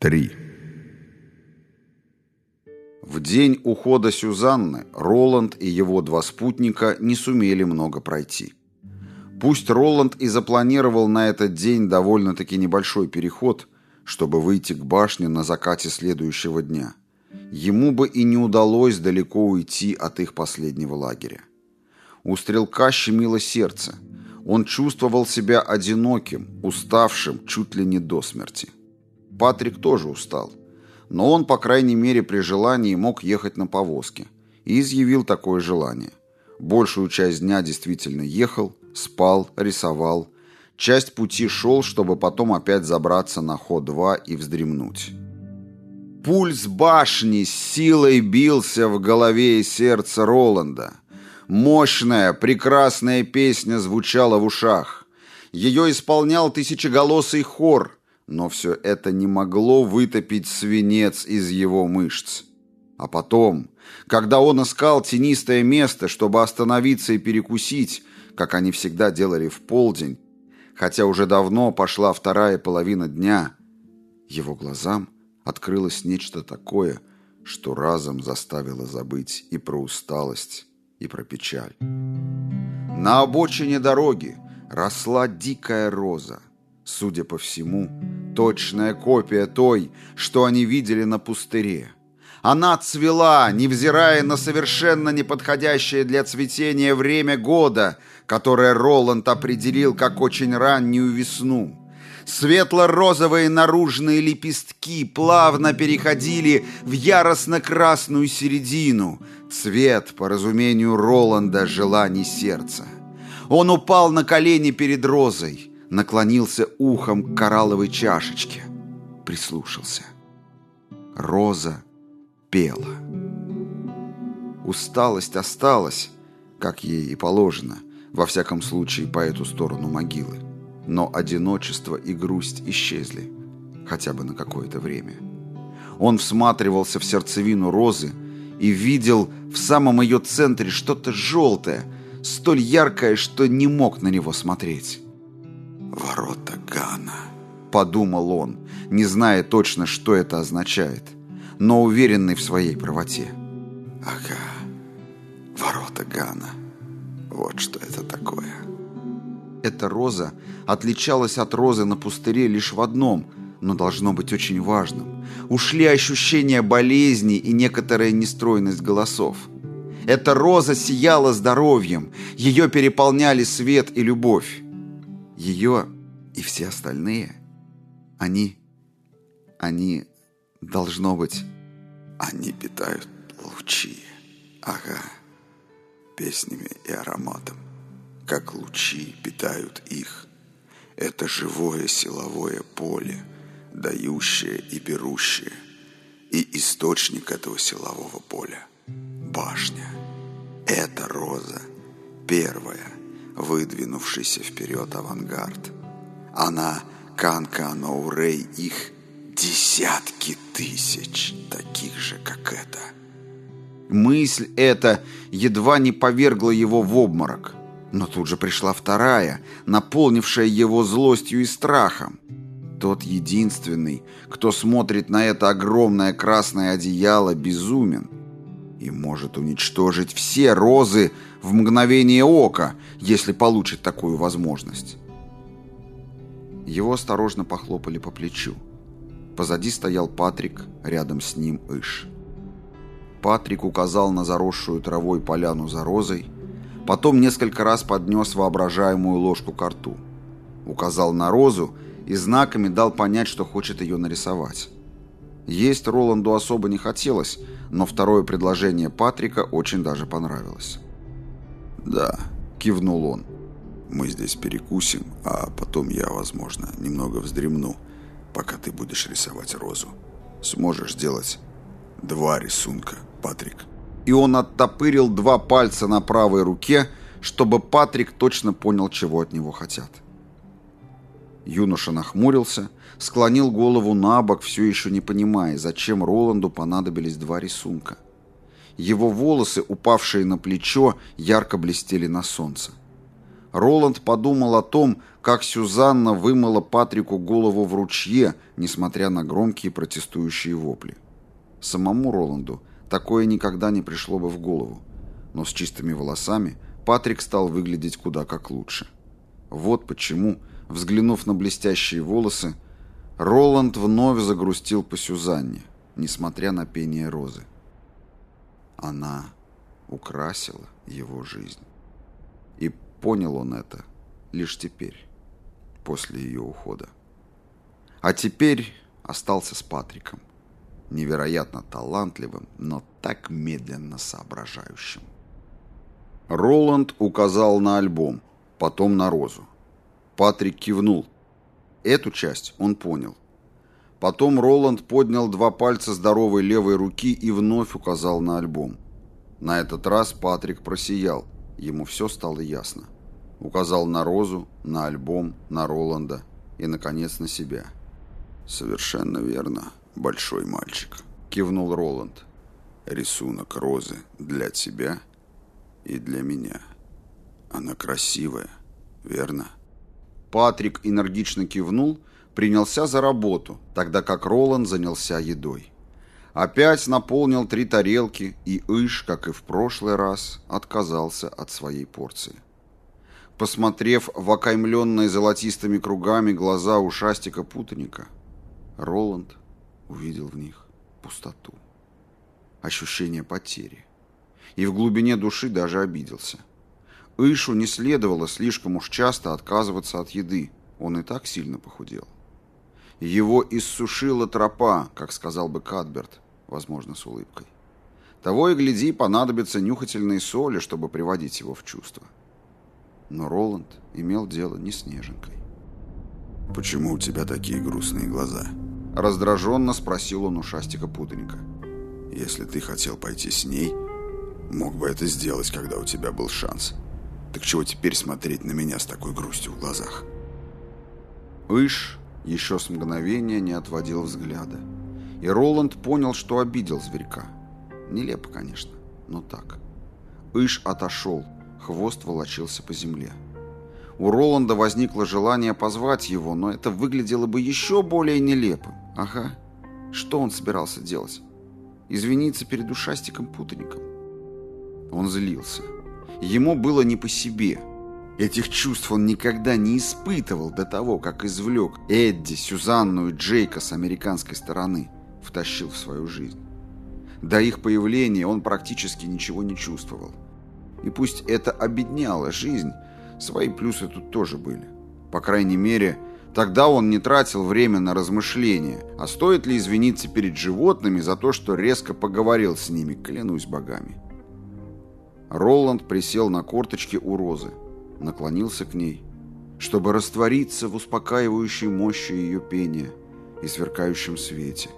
3. В день ухода Сюзанны Роланд и его два спутника не сумели много пройти. Пусть Роланд и запланировал на этот день довольно-таки небольшой переход, чтобы выйти к башне на закате следующего дня, ему бы и не удалось далеко уйти от их последнего лагеря. У стрелка щемило сердце. Он чувствовал себя одиноким, уставшим чуть ли не до смерти. Патрик тоже устал. Но он, по крайней мере, при желании мог ехать на повозке. И изъявил такое желание. Большую часть дня действительно ехал, спал, рисовал. Часть пути шел, чтобы потом опять забраться на ход-2 и вздремнуть. Пульс башни с силой бился в голове и сердце Роланда. Мощная, прекрасная песня звучала в ушах. Ее исполнял тысячеголосый хор – но все это не могло вытопить свинец из его мышц. А потом, когда он искал тенистое место, чтобы остановиться и перекусить, как они всегда делали в полдень, хотя уже давно пошла вторая половина дня, его глазам открылось нечто такое, что разом заставило забыть и про усталость, и про печаль. На обочине дороги росла дикая роза. Судя по всему, точная копия той, что они видели на пустыре. Она цвела, невзирая на совершенно неподходящее для цветения время года, которое Роланд определил как очень раннюю весну. Светло-розовые наружные лепестки плавно переходили в яростно-красную середину, цвет, по разумению Роланда, желаний сердца. Он упал на колени перед розой, наклонился ухом к коралловой чашечке, прислушался. Роза пела. Усталость осталась, как ей и положено, во всяком случае по эту сторону могилы. Но одиночество и грусть исчезли, хотя бы на какое-то время. Он всматривался в сердцевину розы и видел в самом ее центре что-то желтое, столь яркое, что не мог на него смотреть. «Ворота Гана», — подумал он, не зная точно, что это означает, но уверенный в своей правоте. «Ага, ворота Гана. Вот что это такое». Эта роза отличалась от розы на пустыре лишь в одном, но должно быть очень важным. Ушли ощущения болезни и некоторая нестройность голосов. Эта роза сияла здоровьем, ее переполняли свет и любовь ее и все остальные, они, они, должно быть, они питают лучи, ага, песнями и ароматом, как лучи питают их. Это живое силовое поле, дающее и берущее, и источник этого силового поля – башня. Это роза, первая – выдвинувшийся вперед авангард. Она, Канка Ноурей, их десятки тысяч, таких же, как это. Мысль эта едва не повергла его в обморок. Но тут же пришла вторая, наполнившая его злостью и страхом. Тот единственный, кто смотрит на это огромное красное одеяло, безумен и может уничтожить все розы в мгновение ока, если получит такую возможность. Его осторожно похлопали по плечу. Позади стоял Патрик, рядом с ним Иш. Патрик указал на заросшую травой поляну за розой, потом несколько раз поднес воображаемую ложку к рту. Указал на розу и знаками дал понять, что хочет ее нарисовать. Есть Роланду особо не хотелось, но второе предложение Патрика очень даже понравилось. «Да», — кивнул он, — «мы здесь перекусим, а потом я, возможно, немного вздремну, пока ты будешь рисовать розу. Сможешь сделать два рисунка, Патрик?» И он оттопырил два пальца на правой руке, чтобы Патрик точно понял, чего от него хотят. Юноша нахмурился, склонил голову на бок, все еще не понимая, зачем Роланду понадобились два рисунка. Его волосы, упавшие на плечо, ярко блестели на солнце. Роланд подумал о том, как Сюзанна вымыла Патрику голову в ручье, несмотря на громкие протестующие вопли. Самому Роланду такое никогда не пришло бы в голову, но с чистыми волосами Патрик стал выглядеть куда как лучше. Вот почему, взглянув на блестящие волосы, Роланд вновь загрустил по Сюзанне, несмотря на пение розы. Она украсила его жизнь. И понял он это лишь теперь, после ее ухода. А теперь остался с Патриком, невероятно талантливым, но так медленно соображающим. Роланд указал на альбом, потом на розу. Патрик кивнул. Эту часть он понял. Потом Роланд поднял два пальца здоровой левой руки и вновь указал на альбом. На этот раз Патрик просиял. Ему все стало ясно. Указал на Розу, на альбом, на Роланда и, наконец, на себя. «Совершенно верно, большой мальчик», — кивнул Роланд. «Рисунок Розы для тебя и для меня. Она красивая, верно?» Патрик энергично кивнул, принялся за работу, тогда как Роланд занялся едой. Опять наполнил три тарелки, и Иш, как и в прошлый раз, отказался от своей порции. Посмотрев в окаймленные золотистыми кругами глаза ушастика-путаника, Роланд увидел в них пустоту, ощущение потери. И в глубине души даже обиделся. Ишу не следовало слишком уж часто отказываться от еды, он и так сильно похудел. Его иссушила тропа, как сказал бы Кадберт, возможно, с улыбкой. Того и гляди, понадобятся нюхательные соли, чтобы приводить его в чувство. Но Роланд имел дело не с Неженкой. «Почему у тебя такие грустные глаза?» Раздраженно спросил он у Шастика Путаника. «Если ты хотел пойти с ней, мог бы это сделать, когда у тебя был шанс. Так чего теперь смотреть на меня с такой грустью в глазах?» Иш еще с мгновения не отводил взгляда. И Роланд понял, что обидел зверька. Нелепо, конечно, но так. Иш отошел, хвост волочился по земле. У Роланда возникло желание позвать его, но это выглядело бы еще более нелепым. Ага, что он собирался делать? Извиниться перед ушастиком-путаником? Он злился. Ему было не по себе – Этих чувств он никогда не испытывал до того, как извлек Эдди, Сюзанну и Джейка с американской стороны, втащил в свою жизнь. До их появления он практически ничего не чувствовал. И пусть это обедняло жизнь, свои плюсы тут тоже были. По крайней мере, тогда он не тратил время на размышления, а стоит ли извиниться перед животными за то, что резко поговорил с ними, клянусь богами. Роланд присел на корточки у Розы наклонился к ней, чтобы раствориться в успокаивающей мощи ее пения и сверкающем свете,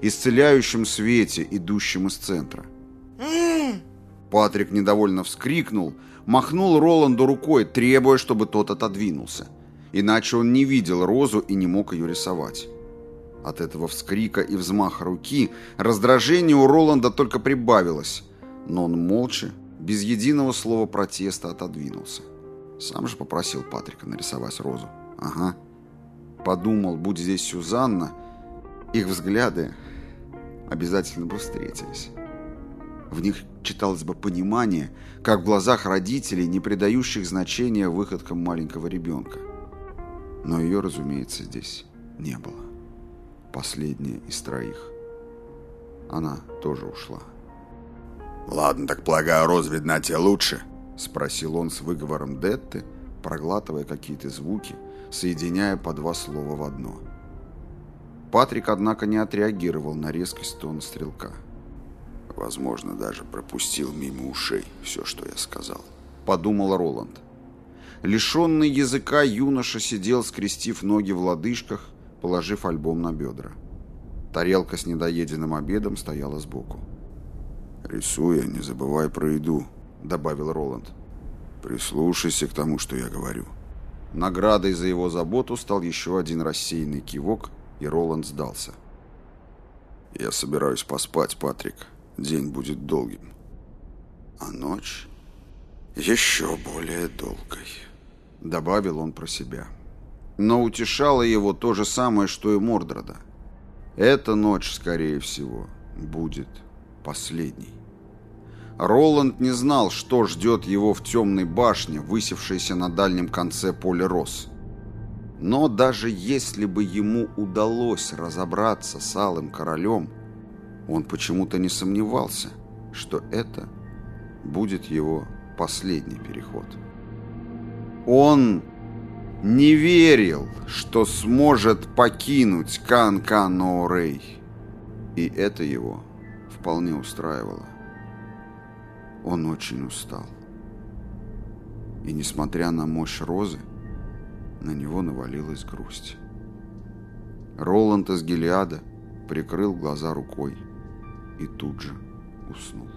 исцеляющем свете, идущем из центра. Патрик недовольно вскрикнул, махнул Роланду рукой, требуя, чтобы тот отодвинулся. Иначе он не видел розу и не мог ее рисовать. От этого вскрика и взмаха руки раздражение у Роланда только прибавилось, но он молча, без единого слова протеста отодвинулся. Сам же попросил Патрика нарисовать розу. Ага. Подумал, будь здесь Сюзанна, их взгляды обязательно бы встретились. В них читалось бы понимание, как в глазах родителей, не придающих значения выходкам маленького ребенка. Но ее, разумеется, здесь не было. Последняя из троих. Она тоже ушла. «Ладно, так полагаю, роза видна тебе лучше», Спросил он с выговором Детты, проглатывая какие-то звуки, соединяя по два слова в одно. Патрик, однако, не отреагировал на резкость тона стрелка. Возможно, даже пропустил мимо ушей все, что я сказал. Подумал Роланд. Лишенный языка юноша сидел, скрестив ноги в лодыжках, положив альбом на бедра. Тарелка с недоеденным обедом стояла сбоку. «Рисуя, не забывай про еду», — добавил Роланд. «Прислушайся к тому, что я говорю». Наградой за его заботу стал еще один рассеянный кивок, и Роланд сдался. «Я собираюсь поспать, Патрик. День будет долгим. А ночь еще более долгой». добавил он про себя. Но утешало его то же самое, что и Мордрода. Эта ночь, скорее всего, будет последней. Роланд не знал, что ждет его в темной башне, высевшейся на дальнем конце поля роз. Но даже если бы ему удалось разобраться с Алым Королем, он почему-то не сомневался, что это будет его последний переход. Он не верил, что сможет покинуть Кан-Кан-О'Рей, и это его вполне устраивало. Он очень устал. И несмотря на мощь розы, на него навалилась грусть. Роланд из Гелиада прикрыл глаза рукой и тут же уснул.